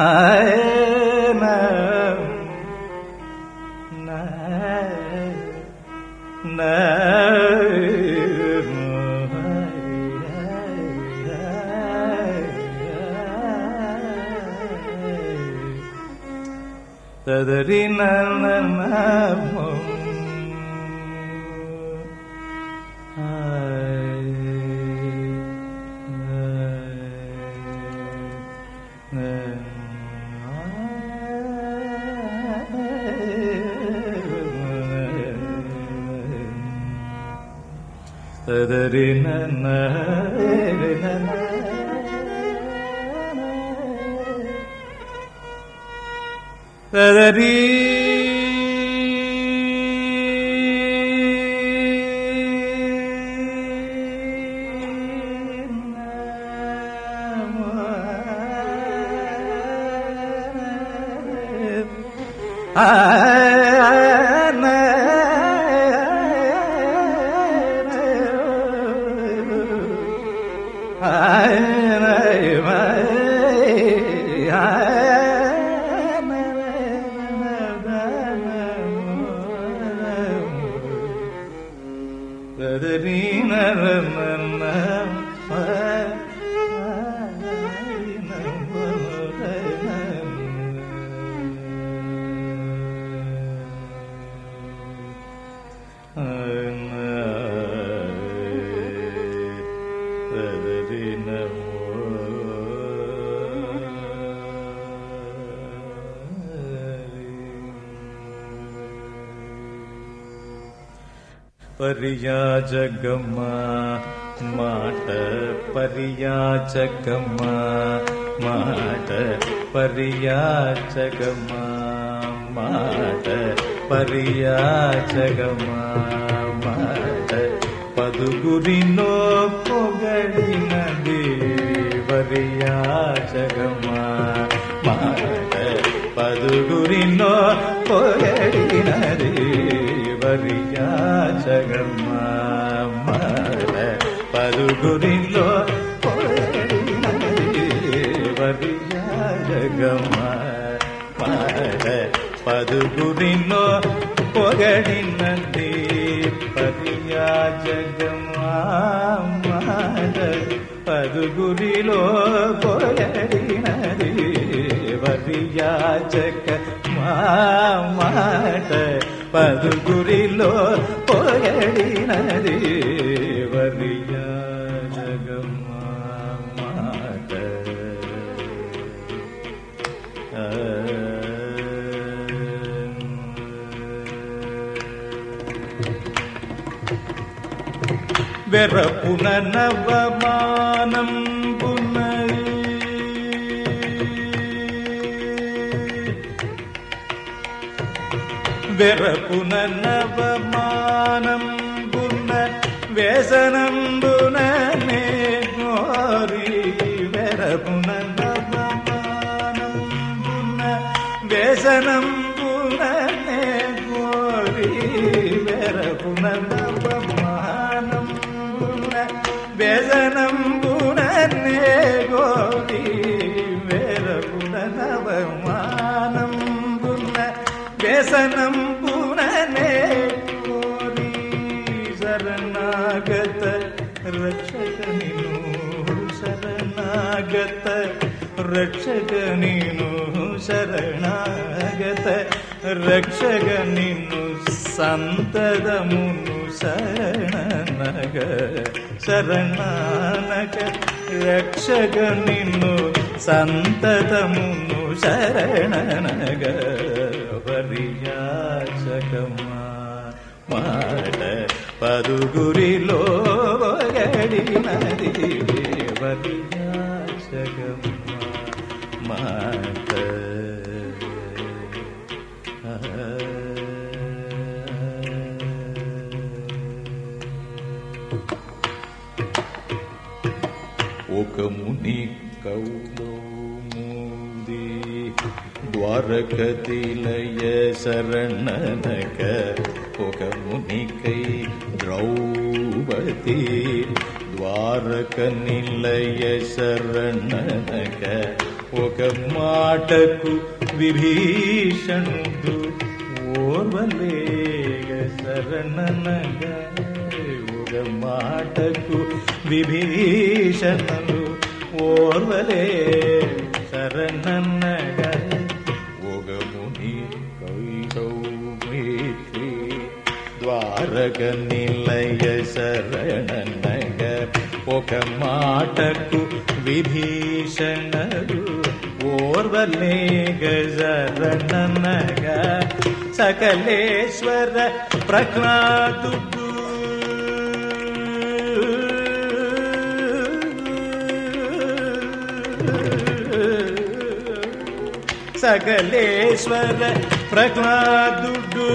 da da ri na na na തദരീ ആ పరియాజగమ్మా మాట పరియాజగమ్మా మాట పరియాజగమ్మా మాట పరియాజగమ్మా మాట పదుగురినో పొగడినది పరియాజగమ్మా మాట పదుగురినో పొగ పదుగురిలో పొగడినది పరియాజగమా మర పరుగురిలో పొగడినది పరియా జగ మాట పరుగురిలో పొగడినది வெற புனநவமானம் வெற புனநவமானம் புன்ன வேசனம் புனமே கோரி வெற புனநவமானம் புன்ன வேசனம் ं पुन कोरु शरणगत रक्षगनिनु शरणगत रक्षगनिनु शरणागत रक्षगनिनु सन्तदमुनु शरणनग शरणनग रक्षगनिनु सन्तदमुनु शरणनग మాట పరుగురిలో గడినది వరియాచకమా మాట ఒక ముని కౌలోముది ద్వారకతిలయ శరణనక பொகமுனிக்கை திரௌபதி துவாரக நிலைய சரணனக ஒகமாಟಕು ವಿಭೀಷಣದು ಓರ್ವಲೇಗ ಶರಣನಗ ಒಗಮಾಟಕು ವಿಭೀಷಣನು ಓರ್ವಲೇ ಶರಣನಗ ద్వారక నిలయ శరణన్నగ ఒక మాటకు విభీషణరు ఓర్వలే గజరణనగా సకలేశ్వర ప్రహ్లాదుడు సకలేశ్వర ప్రహ్లాదుడు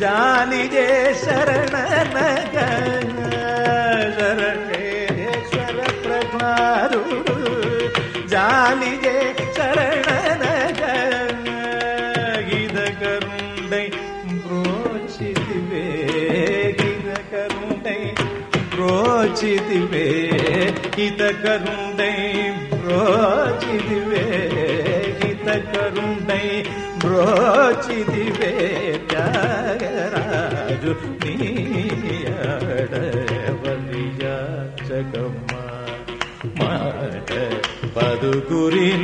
జాలిజే శరణనగ శరణేశ్వర ప్రహ్లాదుడు జాలిజే శరణనగ గిదకరుండై కరుణై గిదకరుండై బ్రోచితివే కరుణై బ్రోచితివే హితకరుండై కరుణై బ్రోచితి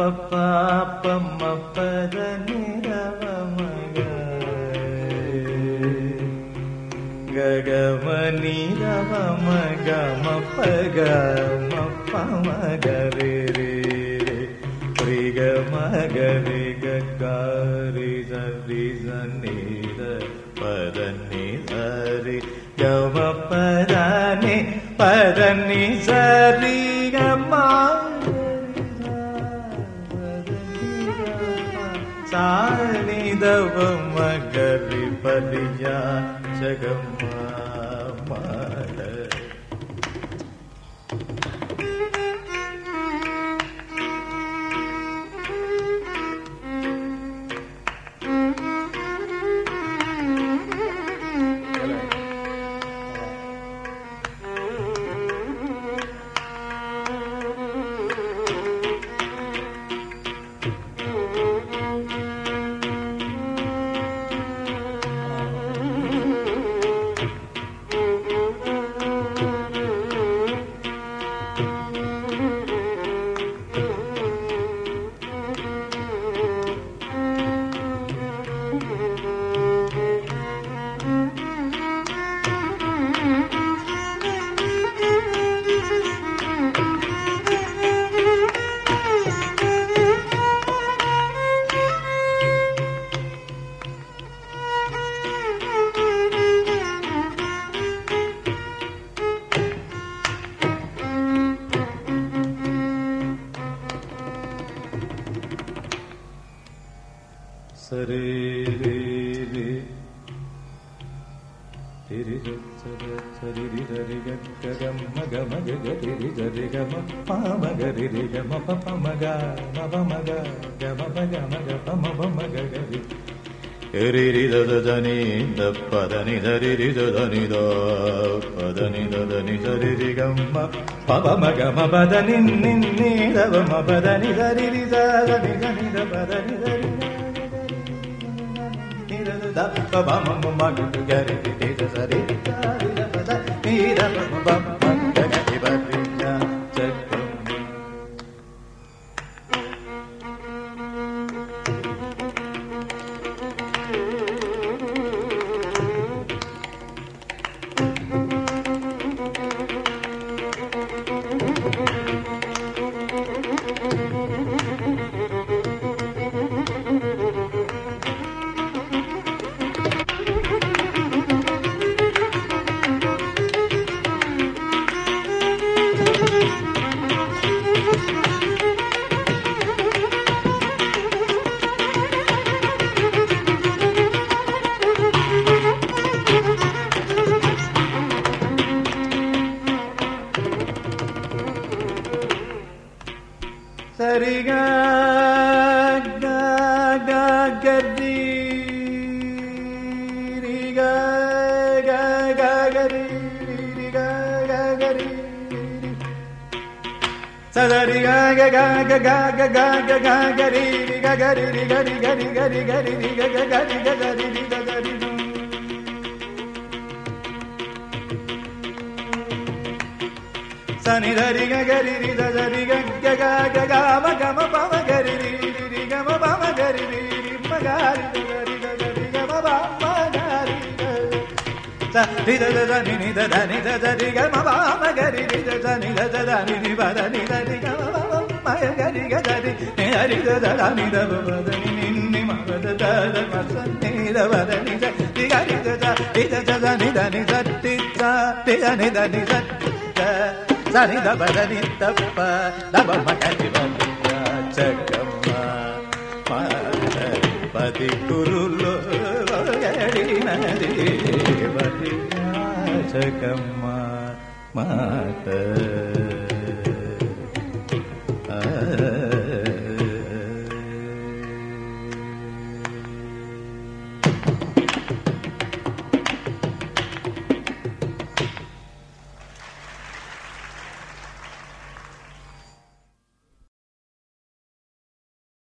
ಪಾಪಮ ಪದನಿರವ ಮಗ ಗಗಮ ನಿರವ ಮಗ ಮಗ ಮಪ್ಪ ಮಗ ರೇ ರೇ ರೇ ಗ ಮಗ ರೇ ಗ ರಿ ಸ ರಿ ಸ ನಿ ರ ಪದ ನಿ ಸ ರಿ ಗ ಮ ಪದ ನಿ ಪದ ನಿ ಸ ರಿ ಗ ಮಾ मर परि जगम् పప మగ మబ మగ గబ మగ మగ పమ మగ గరి రిరి దదని ద పదని దరి రి దని ద పదని దని సరి రి గమ్మ పబ మగ మబదని నిన్ని దవ మబదని దరి రి దని దని ద పదని దరి దబ మమ మగ గరి రి సరి రి ద పద ని ద పబ சரிகா கதி சதரி கக கக கக கக கரி கரி கரி கரி கரி கரி கரி கரி கரி கரி சனிதரி கரி தரி ga ga da da da ni da da ni da da ri ga ma ba ma ga ri ri da da ni da da da ni ni ba da ni da ri ga ma ba ma ga ri ga da ri ni da ri da da da ni da ba ba da ni ni ni ma ba da da da ma sa ni da ba da ni da ga ri da da da da da ni da ni da da da ni da da సరి దబరి తప్ప దబ మగరి చక్కమ్మ పది గురులో చకమ్మ మాట